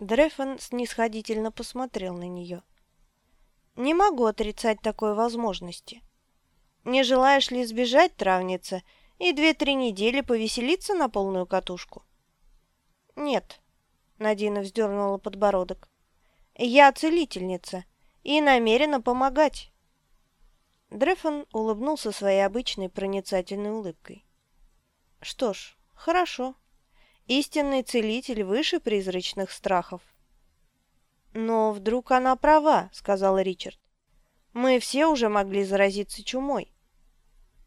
Дрефон снисходительно посмотрел на нее. «Не могу отрицать такой возможности. Не желаешь ли сбежать, травница, и две-три недели повеселиться на полную катушку?» «Нет», — Надина вздернула подбородок. «Я целительница и намерена помогать». Дрефон улыбнулся своей обычной проницательной улыбкой. «Что ж, хорошо. Истинный целитель выше призрачных страхов». «Но вдруг она права», — сказал Ричард. «Мы все уже могли заразиться чумой».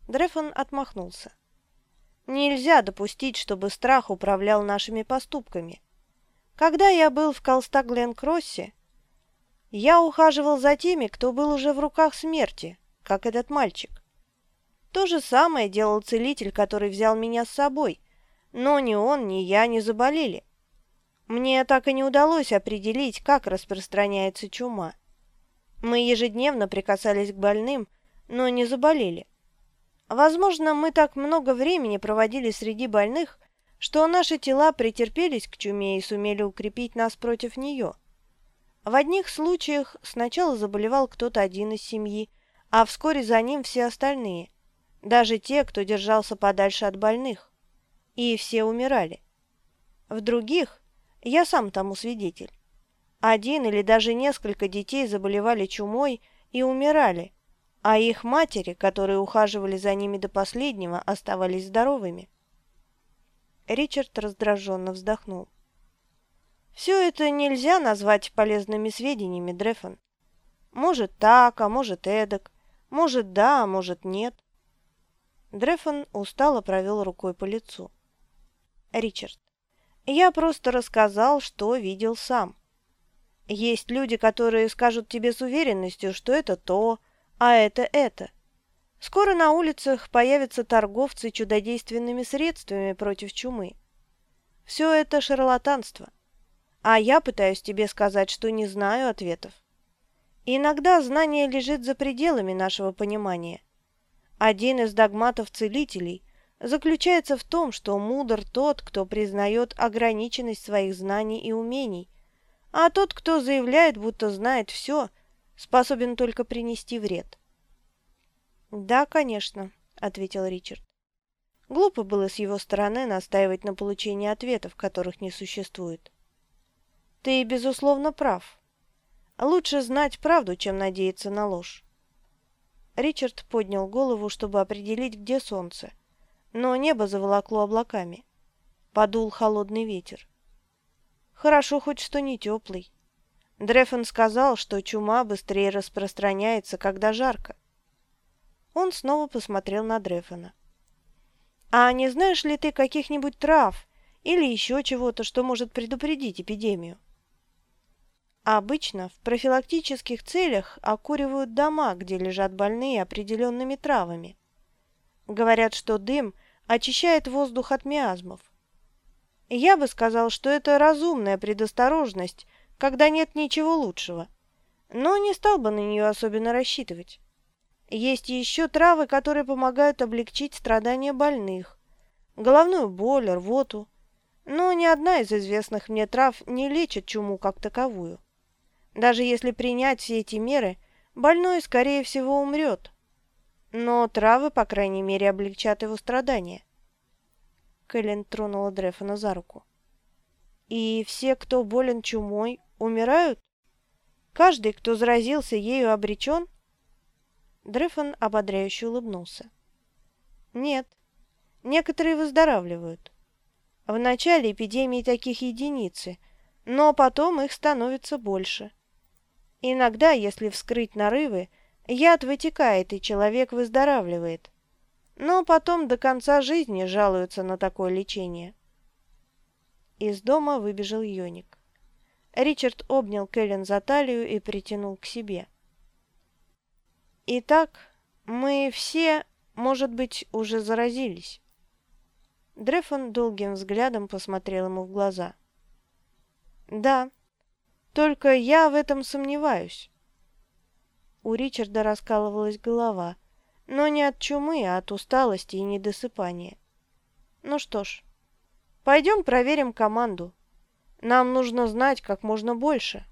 Дрефон отмахнулся. «Нельзя допустить, чтобы страх управлял нашими поступками. Когда я был в Колстагленд-Кроссе, я ухаживал за теми, кто был уже в руках смерти, как этот мальчик. То же самое делал целитель, который взял меня с собой, но ни он, ни я не заболели. Мне так и не удалось определить, как распространяется чума. Мы ежедневно прикасались к больным, но не заболели. Возможно, мы так много времени проводили среди больных, что наши тела претерпелись к чуме и сумели укрепить нас против нее. В одних случаях сначала заболевал кто-то один из семьи, а вскоре за ним все остальные, даже те, кто держался подальше от больных. И все умирали. В других, я сам тому свидетель, один или даже несколько детей заболевали чумой и умирали, а их матери, которые ухаживали за ними до последнего, оставались здоровыми. Ричард раздраженно вздохнул. «Все это нельзя назвать полезными сведениями, Дрефон. Может так, а может эдак. Может, да, а может, нет. Дрефон устало провел рукой по лицу. Ричард, я просто рассказал, что видел сам. Есть люди, которые скажут тебе с уверенностью, что это то, а это это. Скоро на улицах появятся торговцы чудодейственными средствами против чумы. Все это шарлатанство. А я пытаюсь тебе сказать, что не знаю ответов. Иногда знание лежит за пределами нашего понимания. Один из догматов целителей заключается в том, что мудр тот, кто признает ограниченность своих знаний и умений, а тот, кто заявляет, будто знает все, способен только принести вред. «Да, конечно», — ответил Ричард. Глупо было с его стороны настаивать на получении ответов, которых не существует. «Ты, безусловно, прав». Лучше знать правду, чем надеяться на ложь. Ричард поднял голову, чтобы определить, где солнце, но небо заволокло облаками. Подул холодный ветер. Хорошо хоть что не теплый. Дрефон сказал, что чума быстрее распространяется, когда жарко. Он снова посмотрел на Дрефона. «А не знаешь ли ты каких-нибудь трав или еще чего-то, что может предупредить эпидемию?» Обычно в профилактических целях окуривают дома, где лежат больные определенными травами. Говорят, что дым очищает воздух от миазмов. Я бы сказал, что это разумная предосторожность, когда нет ничего лучшего, но не стал бы на нее особенно рассчитывать. Есть еще травы, которые помогают облегчить страдания больных, головную боль, рвоту, но ни одна из известных мне трав не лечит чуму как таковую. Даже если принять все эти меры, больной, скорее всего, умрет. Но травы, по крайней мере, облегчат его страдания. Кэлен тронула Дрефона за руку. «И все, кто болен чумой, умирают? Каждый, кто заразился ею, обречен?» Дрефон ободряюще улыбнулся. «Нет, некоторые выздоравливают. В начале эпидемии таких единицы, но потом их становится больше». Иногда, если вскрыть нарывы, яд вытекает, и человек выздоравливает. Но потом до конца жизни жалуются на такое лечение. Из дома выбежал Йоник. Ричард обнял Кэлен за талию и притянул к себе. «Итак, мы все, может быть, уже заразились». Дрефон долгим взглядом посмотрел ему в глаза. «Да, только я в этом сомневаюсь. У Ричарда раскалывалась голова, но не от чумы, а от усталости и недосыпания. Ну что ж, пойдем проверим команду. Нам нужно знать как можно больше».